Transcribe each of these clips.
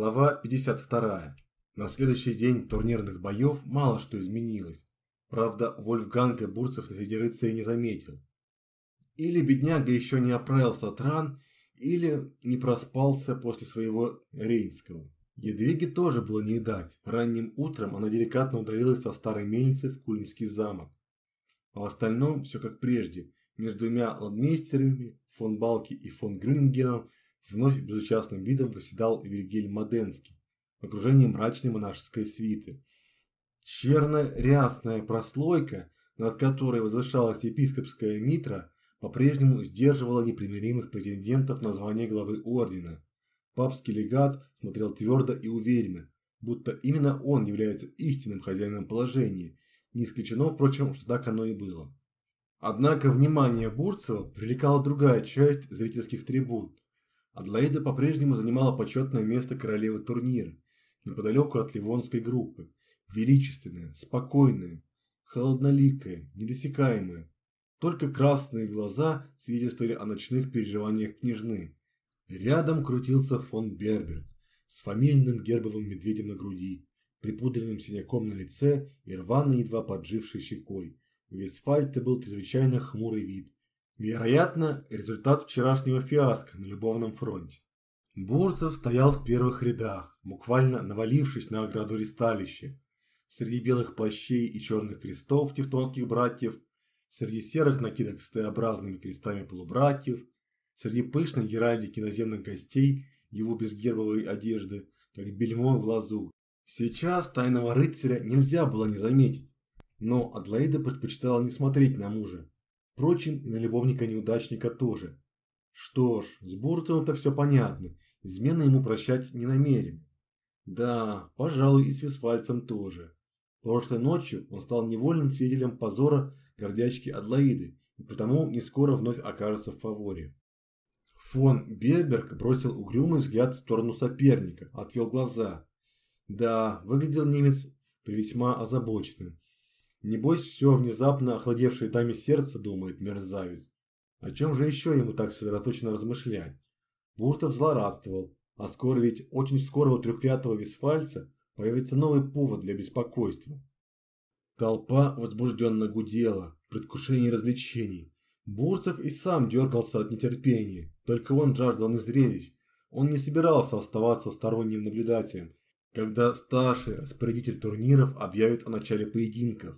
Глава 52. На следующий день турнирных боев мало что изменилось. Правда, Вольфганга Бурцев на рыцарей не заметил. Или бедняга еще не оправился от ран, или не проспался после своего рейнского. Едвиге тоже было не видать. Ранним утром она деликатно удалилась со старой мельницы в Кульмский замок. А в остальном все как прежде. Между двумя ладмейстерами, фон Балки и фон Грюнингеном, вновь безучастным видом восседал Вильгельм Маденский в окружении мрачной монашеской свиты. Черно-рясная прослойка, над которой возвышалась епископская митра, по-прежнему сдерживала непримиримых претендентов на звание главы ордена. Папский легат смотрел твердо и уверенно, будто именно он является истинным хозяином положения. Не исключено, впрочем, что так оно и было. Однако внимание Бурцева привлекала другая часть зрительских трибун. Адлоида по-прежнему занимала почетное место королевы турнира, неподалеку от Ливонской группы. Величественная, спокойная, холодноликая, недосекаемая. Только красные глаза свидетельствовали о ночных переживаниях княжны. Рядом крутился фон Берберг с фамильным гербовым медведем на груди, припудренным синяком на лице и рваной едва поджившей щекой. У Висфальта был чрезвычайно хмурый вид. Вероятно, результат вчерашнего фиаско на любовном фронте. Бурцев стоял в первых рядах, буквально навалившись на ограду ристалища. Среди белых плащей и черных крестов тевтонских братьев, среди серых накидок с Т-образными крестами полубратьев, среди пышной геральдики наземных гостей его безгербовой одежды, как бельмо в глазу. Сейчас тайного рыцаря нельзя было не заметить, но Адлоида предпочитала не смотреть на мужа. Впрочем, и на любовника-неудачника тоже. Что ж, с Буртоном-то все понятно, измены ему прощать не намерен. Да, пожалуй, и с Висфальцем тоже. Прошлой ночью он стал невольным свидетелем позора гордячки Адлоиды, и потому не скоро вновь окажется в фаворе. Фон Берберг бросил угрюмый взгляд в сторону соперника, отвел глаза. Да, выглядел немец весьма озабоченным. Небось, все внезапно охладевшее даме сердце думает мерзавец. О чем же еще ему так сосредоточенно размышлять? Буртов злорадствовал, а скоро ведь, очень скоро у трехлятого висфальца появится новый повод для беспокойства. Толпа возбужденно гудела, в предвкушении развлечений. Бурцев и сам дергался от нетерпения, только он жаждал не зрелищ. Он не собирался оставаться сторонним наблюдателем, когда старший распорядитель турниров объявит о начале поединков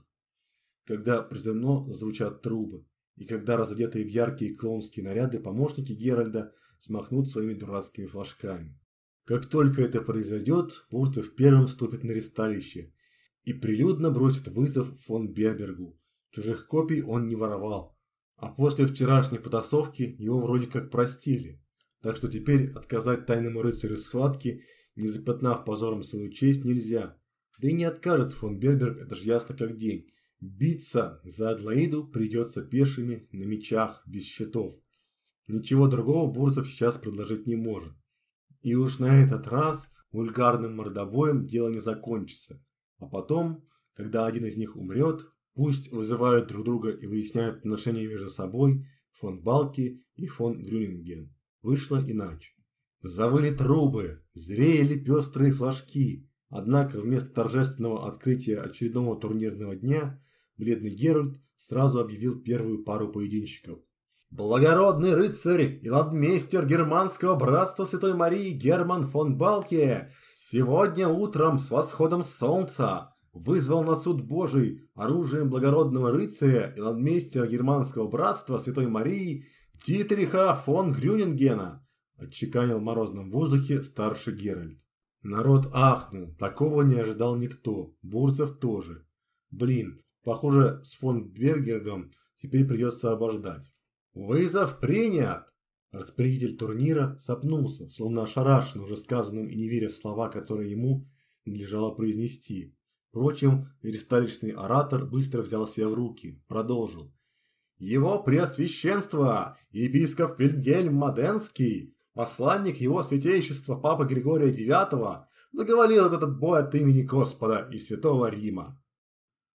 когда призывно звучат трубы, и когда разодетые в яркие клоунские наряды помощники Геральда смахнут своими дурацкими флажками. Как только это произойдет, Буртов первым вступит на ресталище и прилюдно бросит вызов фон Бербергу. Чужих копий он не воровал, а после вчерашней потасовки его вроде как простили, так что теперь отказать тайному рыцарю схватки, не запятнав позором свою честь, нельзя. Да и не откажется фон Берберг, это же ясно как день. Биться за Адлоиду придется пешими на мечах, без щитов. Ничего другого Бурцев сейчас предложить не может. И уж на этот раз вульгарным мордобоем дело не закончится. А потом, когда один из них умрет, пусть вызывают друг друга и выясняют отношения между собой фон Балки и фон Грюнинген. Вышло иначе. Завыли трубы, зреяли пестрые флажки. Однако вместо торжественного открытия очередного турнирного дня – бледный Геральт сразу объявил первую пару поединщиков. Благородный рыцарь и ладмейстер германского братства Святой Марии Герман фон Балке сегодня утром с восходом солнца вызвал на суд Божий оружием благородного рыцаря и ладмейстера германского братства Святой Марии Титриха фон Грюнингена, отчеканил в морозном воздухе старший Геральт. Народ ахнул, такого не ожидал никто, Бурцев тоже. Блин, Похоже, с фон Бергергом теперь придется обождать. «Вызов принят!» Распорядитель турнира сопнулся, словно ошарашен уже сказанным и не веря в слова, которые ему надлежало произнести. Впрочем, пересталищный оратор быстро взял себя в руки, продолжил. «Его Преосвященство, епископ Вильгельм Маденский, посланник его святейшества Папы Григория IX, договорил этот бой от имени Господа и Святого Рима.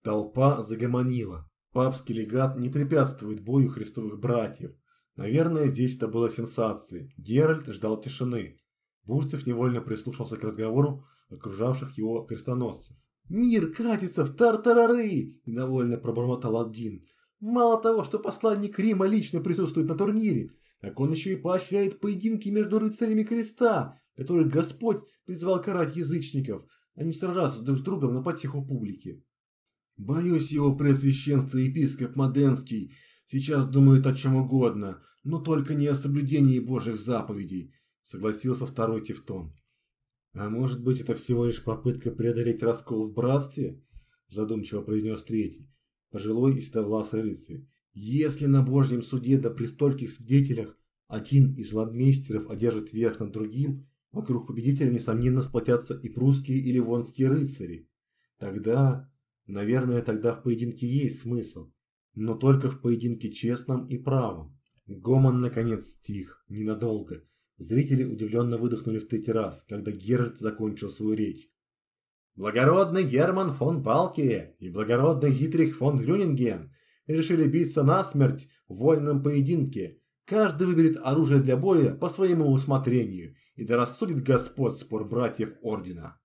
Толпа загомонила. Папский легат не препятствует бою христовых братьев. Наверное, здесь это было сенсацией. Геральт ждал тишины. Бурцев невольно прислушался к разговору окружавших его крестоносцев. «Мир катится в тартарары!» – недовольно пробормотал один. «Мало того, что посланник Рима лично присутствует на турнире, так он еще и поощряет поединки между рыцарями креста, которых Господь призвал карать язычников, а не сражаться друг с другом на потеху публики. Боюсь его преосвященства епископ Маденский сейчас думает о чем угодно, но только не о соблюдении Божьих заповедей, согласился второй Тевтон. А может быть это всего лишь попытка преодолеть раскол в братстве? Задумчиво произнес третий, пожилой и седовласый рыцарь. Если на Божьем суде да при стольких свидетелях один из ладмейстеров одержит верх над другим, вокруг победителя несомненно сплотятся и прусские и ливонские рыцари. Тогда, наверное, тогда в поединке есть смысл, но только в поединке честном и правом. Гомон наконец стих, ненадолго. Зрители удивленно выдохнули в третий раз, когда Геральт закончил свою речь. Благородный Герман фон Палке и благородный Гитрих фон Грюнинген решили биться насмерть в вольном поединке. Каждый выберет оружие для боя по своему усмотрению, и да рассудит Господь спор братьев Ордена.